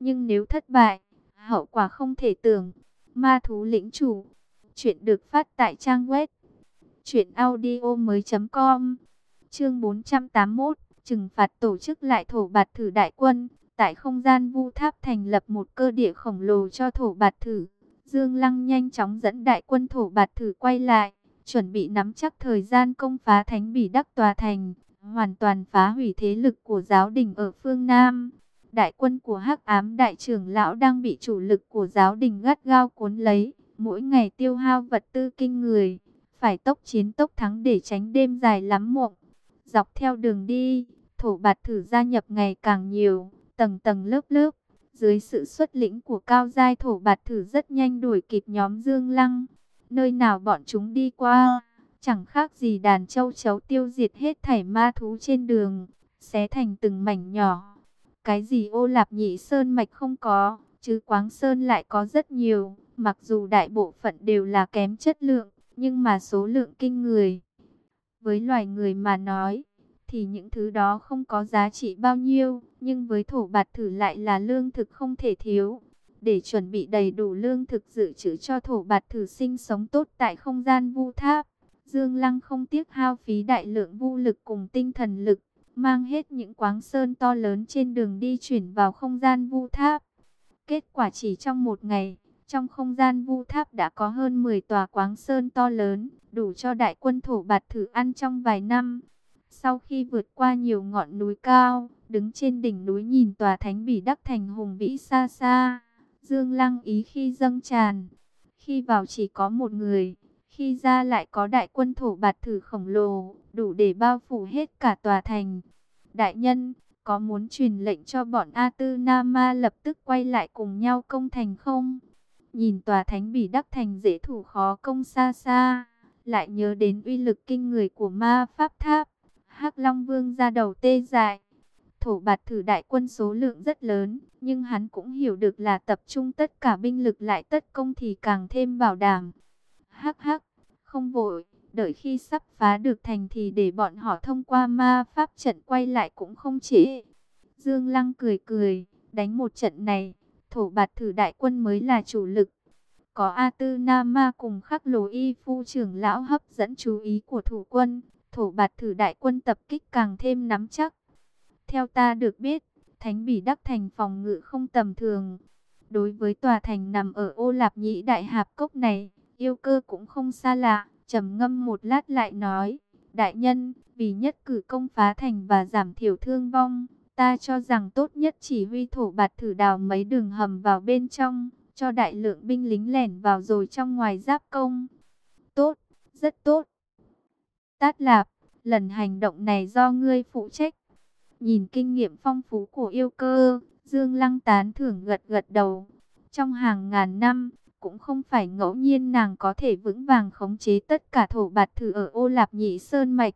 Nhưng nếu thất bại, hậu quả không thể tưởng. Ma thú lĩnh chủ, chuyện được phát tại trang web audio mới com Chương 481, trừng phạt tổ chức lại thổ bạt thử đại quân, tại không gian vu tháp thành lập một cơ địa khổng lồ cho thổ bạt thử. Dương Lăng nhanh chóng dẫn đại quân thổ bạt thử quay lại, chuẩn bị nắm chắc thời gian công phá thánh bỉ đắc tòa thành, hoàn toàn phá hủy thế lực của giáo đình ở phương Nam. Đại quân của hắc ám đại trưởng lão đang bị chủ lực của giáo đình gắt gao cuốn lấy, mỗi ngày tiêu hao vật tư kinh người, phải tốc chiến tốc thắng để tránh đêm dài lắm mộng. Dọc theo đường đi, thổ bạt thử gia nhập ngày càng nhiều, tầng tầng lớp lớp. Dưới sự xuất lĩnh của cao giai thổ bạt thử rất nhanh đuổi kịp nhóm Dương Lăng. Nơi nào bọn chúng đi qua, chẳng khác gì đàn châu chấu tiêu diệt hết thảy ma thú trên đường, xé thành từng mảnh nhỏ. Cái gì ô lạp nhị sơn mạch không có, chứ quáng sơn lại có rất nhiều, mặc dù đại bộ phận đều là kém chất lượng, nhưng mà số lượng kinh người. Với loài người mà nói, thì những thứ đó không có giá trị bao nhiêu, nhưng với thổ bạt thử lại là lương thực không thể thiếu. Để chuẩn bị đầy đủ lương thực dự trữ cho thổ bạt thử sinh sống tốt tại không gian vu tháp, Dương Lăng không tiếc hao phí đại lượng vu lực cùng tinh thần lực, mang hết những quáng sơn to lớn trên đường đi chuyển vào không gian vu tháp. Kết quả chỉ trong một ngày, trong không gian vu tháp đã có hơn 10 tòa quáng sơn to lớn, đủ cho đại quân thổ bạt thử ăn trong vài năm. Sau khi vượt qua nhiều ngọn núi cao, đứng trên đỉnh núi nhìn tòa thánh bỉ đắc thành hùng vĩ xa xa, Dương Lăng ý khi dâng tràn, khi vào chỉ có một người, khi ra lại có đại quân thổ bạt thử khổng lồ, đủ để bao phủ hết cả tòa thành. Đại nhân, có muốn truyền lệnh cho bọn A Tư na Ma lập tức quay lại cùng nhau công thành không? Nhìn tòa thánh bỉ đắc thành dễ thủ khó công xa xa, lại nhớ đến uy lực kinh người của ma pháp tháp hắc Long Vương ra đầu tê dại. Thổ bạt thử đại quân số lượng rất lớn, nhưng hắn cũng hiểu được là tập trung tất cả binh lực lại tất công thì càng thêm bảo đảm. Hắc hắc, không vội, đợi khi sắp phá được thành thì để bọn họ thông qua ma pháp trận quay lại cũng không trễ. Dương Lăng cười cười, đánh một trận này, thổ bạt thử đại quân mới là chủ lực. Có A Tư Na Ma cùng khắc lồ y phu trưởng lão hấp dẫn chú ý của thủ quân, thổ bạt thử đại quân tập kích càng thêm nắm chắc. Theo ta được biết, Thánh Bỉ Đắc Thành phòng ngự không tầm thường. Đối với tòa thành nằm ở ô lạp nhĩ đại hạp cốc này, yêu cơ cũng không xa lạ, trầm ngâm một lát lại nói, đại nhân, vì nhất cử công phá thành và giảm thiểu thương vong, ta cho rằng tốt nhất chỉ huy thổ bạt thử đào mấy đường hầm vào bên trong, cho đại lượng binh lính lẻn vào rồi trong ngoài giáp công. Tốt, rất tốt. Tát lạp, lần hành động này do ngươi phụ trách. Nhìn kinh nghiệm phong phú của yêu cơ, Dương Lăng tán thưởng gật gật đầu. Trong hàng ngàn năm, cũng không phải ngẫu nhiên nàng có thể vững vàng khống chế tất cả thổ bạt thử ở ô lạp nhị sơn mạch.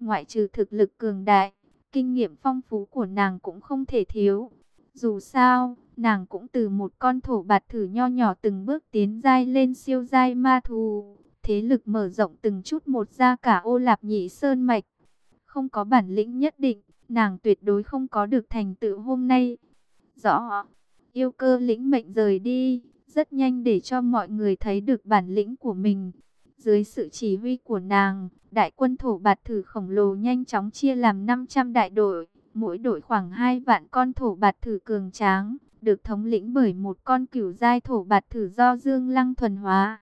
Ngoại trừ thực lực cường đại, kinh nghiệm phong phú của nàng cũng không thể thiếu. Dù sao, nàng cũng từ một con thổ bạt thử nho nhỏ từng bước tiến dai lên siêu dai ma thù. Thế lực mở rộng từng chút một ra cả ô lạp nhị sơn mạch. Không có bản lĩnh nhất định, nàng tuyệt đối không có được thành tựu hôm nay. Rõ, yêu cơ lĩnh mệnh rời đi, rất nhanh để cho mọi người thấy được bản lĩnh của mình. Dưới sự chỉ huy của nàng, đại quân thổ bạt thử khổng lồ nhanh chóng chia làm 500 đại đội, mỗi đội khoảng 2 vạn con thổ bạt thử cường tráng, được thống lĩnh bởi một con cửu giai thổ bạt thử do Dương Lăng thuần hóa.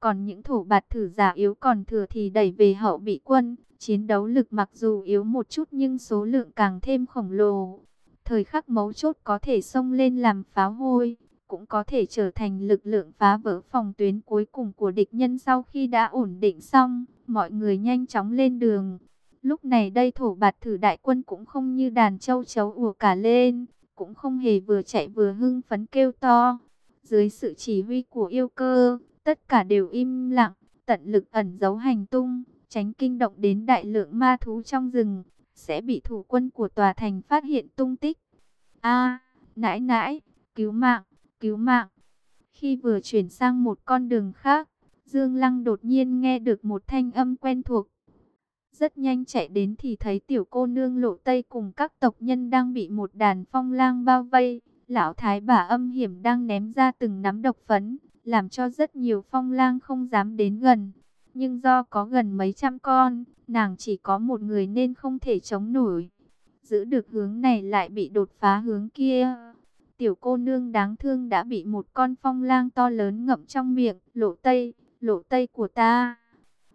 Còn những thổ bạt thử giả yếu còn thừa thì đẩy về hậu bị quân, chiến đấu lực mặc dù yếu một chút nhưng số lượng càng thêm khổng lồ. Thời khắc mấu chốt có thể xông lên làm pháo hôi, cũng có thể trở thành lực lượng phá vỡ phòng tuyến cuối cùng của địch nhân sau khi đã ổn định xong, mọi người nhanh chóng lên đường. Lúc này đây thổ bạt thử đại quân cũng không như đàn châu chấu ùa cả lên, cũng không hề vừa chạy vừa hưng phấn kêu to. Dưới sự chỉ huy của yêu cơ, tất cả đều im lặng, tận lực ẩn giấu hành tung, tránh kinh động đến đại lượng ma thú trong rừng, sẽ bị thủ quân của tòa thành phát hiện tung tích. A, nãi nãi, cứu mạng! cứu mạng. Khi vừa chuyển sang một con đường khác, Dương Lăng đột nhiên nghe được một thanh âm quen thuộc. Rất nhanh chạy đến thì thấy tiểu cô nương lộ tây cùng các tộc nhân đang bị một đàn phong lang bao vây. Lão thái bà âm hiểm đang ném ra từng nắm độc phấn, làm cho rất nhiều phong lang không dám đến gần. Nhưng do có gần mấy trăm con, nàng chỉ có một người nên không thể chống nổi. Giữ được hướng này lại bị đột phá hướng kia. Tiểu cô nương đáng thương đã bị một con phong lang to lớn ngậm trong miệng, lộ tây, lộ tây của ta.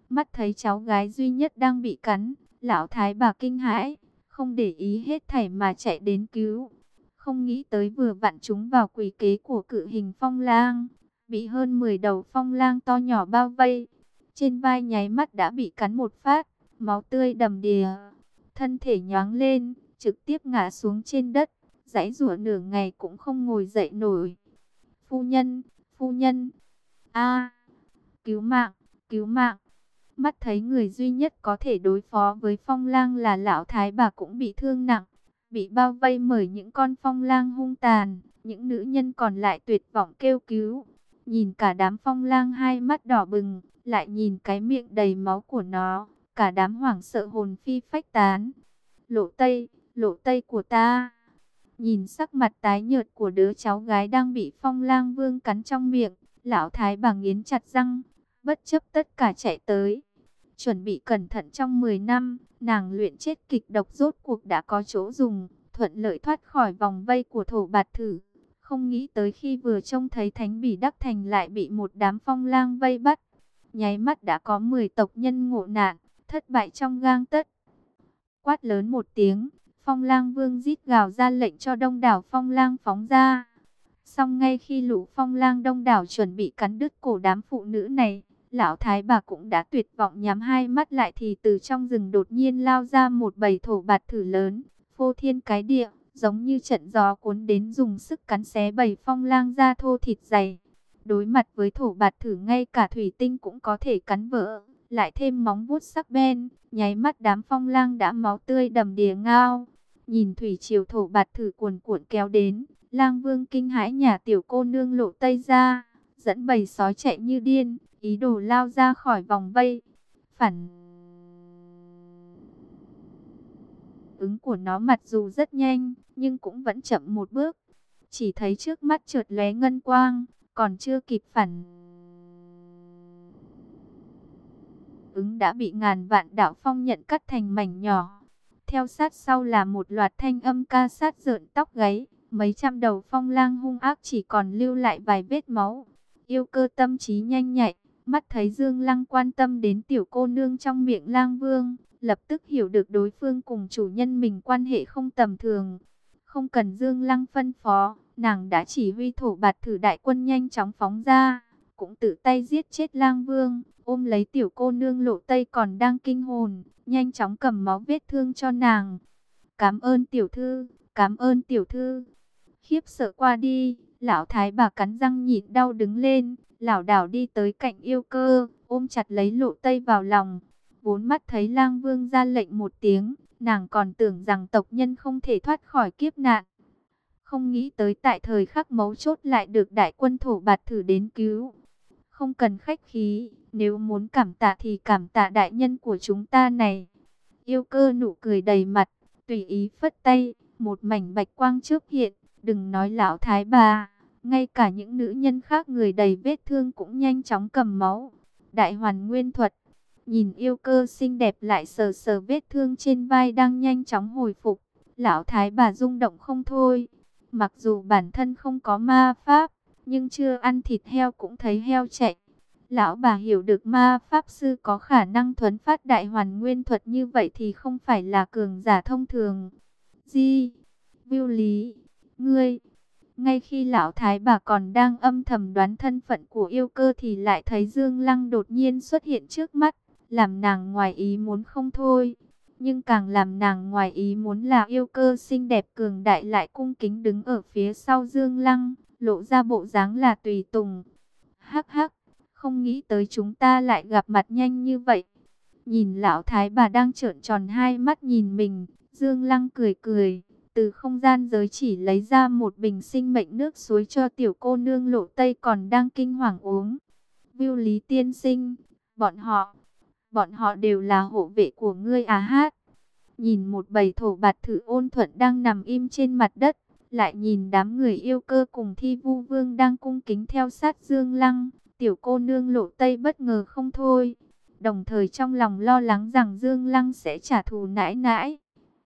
Mắt thấy cháu gái duy nhất đang bị cắn, lão thái bà kinh hãi, không để ý hết thảy mà chạy đến cứu. Không nghĩ tới vừa vặn chúng vào quỷ kế của cự hình phong lang, bị hơn 10 đầu phong lang to nhỏ bao vây. Trên vai nháy mắt đã bị cắn một phát, máu tươi đầm đìa, thân thể nhoáng lên, trực tiếp ngã xuống trên đất dãy rủa nửa ngày cũng không ngồi dậy nổi. Phu nhân, phu nhân, a cứu mạng, cứu mạng. Mắt thấy người duy nhất có thể đối phó với phong lang là lão thái bà cũng bị thương nặng, bị bao vây bởi những con phong lang hung tàn, những nữ nhân còn lại tuyệt vọng kêu cứu. Nhìn cả đám phong lang hai mắt đỏ bừng, lại nhìn cái miệng đầy máu của nó, cả đám hoảng sợ hồn phi phách tán. Lộ tây, lộ tây của ta. Nhìn sắc mặt tái nhợt của đứa cháu gái đang bị phong lang vương cắn trong miệng, lão thái bà nghiến chặt răng, bất chấp tất cả chạy tới. Chuẩn bị cẩn thận trong 10 năm, nàng luyện chết kịch độc rốt cuộc đã có chỗ dùng, thuận lợi thoát khỏi vòng vây của thổ bạt thử. Không nghĩ tới khi vừa trông thấy thánh bỉ đắc thành lại bị một đám phong lang vây bắt. Nháy mắt đã có 10 tộc nhân ngộ nạn, thất bại trong gang tất. Quát lớn một tiếng, Phong lang vương rít gào ra lệnh cho đông đảo phong lang phóng ra. Xong ngay khi lũ phong lang đông đảo chuẩn bị cắn đứt cổ đám phụ nữ này, lão thái bà cũng đã tuyệt vọng nhắm hai mắt lại thì từ trong rừng đột nhiên lao ra một bầy thổ bạt thử lớn, phô thiên cái địa, giống như trận gió cuốn đến dùng sức cắn xé bầy phong lang ra thô thịt dày. Đối mặt với thổ bạt thử ngay cả thủy tinh cũng có thể cắn vỡ, lại thêm móng vuốt sắc bén, nháy mắt đám phong lang đã máu tươi đầm đìa ngao. Nhìn thủy triều thổ bạt thử cuồn cuộn kéo đến, lang vương kinh hãi nhà tiểu cô nương lộ tây ra, dẫn bầy sói chạy như điên, ý đồ lao ra khỏi vòng vây. Phản ứng của nó mặc dù rất nhanh, nhưng cũng vẫn chậm một bước. Chỉ thấy trước mắt trượt lóe ngân quang, còn chưa kịp phản ứng đã bị ngàn vạn đạo phong nhận cắt thành mảnh nhỏ. Theo sát sau là một loạt thanh âm ca sát rợn tóc gáy, mấy trăm đầu phong lang hung ác chỉ còn lưu lại vài vết máu. Yêu cơ tâm trí nhanh nhạy, mắt thấy Dương Lăng quan tâm đến tiểu cô nương trong miệng lang vương, lập tức hiểu được đối phương cùng chủ nhân mình quan hệ không tầm thường. Không cần Dương Lăng phân phó, nàng đã chỉ huy thổ bạt thử đại quân nhanh chóng phóng ra, cũng tự tay giết chết lang vương, ôm lấy tiểu cô nương lộ tây còn đang kinh hồn, nhanh chóng cầm máu vết thương cho nàng. Cảm ơn tiểu thư, cảm ơn tiểu thư. Khiếp sợ qua đi, lão thái bà cắn răng nhịn đau đứng lên, lảo đảo đi tới cạnh yêu cơ, ôm chặt lấy lộ tây vào lòng. Vốn mắt thấy lang vương ra lệnh một tiếng, nàng còn tưởng rằng tộc nhân không thể thoát khỏi kiếp nạn. Không nghĩ tới tại thời khắc mấu chốt lại được đại quân thổ bạt thử đến cứu. Không cần khách khí, nếu muốn cảm tạ thì cảm tạ đại nhân của chúng ta này. Yêu cơ nụ cười đầy mặt, tùy ý phất tay, một mảnh bạch quang trước hiện, đừng nói lão thái bà, ngay cả những nữ nhân khác người đầy vết thương cũng nhanh chóng cầm máu. Đại hoàn nguyên thuật, nhìn yêu cơ xinh đẹp lại sờ sờ vết thương trên vai đang nhanh chóng hồi phục. Lão thái bà rung động không thôi, mặc dù bản thân không có ma pháp, nhưng chưa ăn thịt heo cũng thấy heo chạy. Lão bà hiểu được ma pháp sư có khả năng thuấn phát đại hoàn nguyên thuật như vậy thì không phải là cường giả thông thường. Di, Viu Lý, ngươi, ngay khi lão thái bà còn đang âm thầm đoán thân phận của yêu cơ thì lại thấy Dương Lăng đột nhiên xuất hiện trước mắt, làm nàng ngoài ý muốn không thôi. Nhưng càng làm nàng ngoài ý muốn là yêu cơ xinh đẹp cường đại lại cung kính đứng ở phía sau Dương Lăng, lộ ra bộ dáng là tùy tùng. Hắc hắc, không nghĩ tới chúng ta lại gặp mặt nhanh như vậy. Nhìn lão thái bà đang trợn tròn hai mắt nhìn mình, Dương Lăng cười cười, từ không gian giới chỉ lấy ra một bình sinh mệnh nước suối cho tiểu cô nương lộ tây còn đang kinh hoàng uống. Viu Lý tiên sinh, bọn họ, bọn họ đều là hộ vệ của ngươi à hát. Nhìn một bầy thổ bạt thử ôn thuận đang nằm im trên mặt đất, lại nhìn đám người yêu cơ cùng thi vu vương đang cung kính theo sát Dương Lăng, tiểu cô nương lộ tây bất ngờ không thôi. Đồng thời trong lòng lo lắng rằng Dương Lăng sẽ trả thù nãi nãi.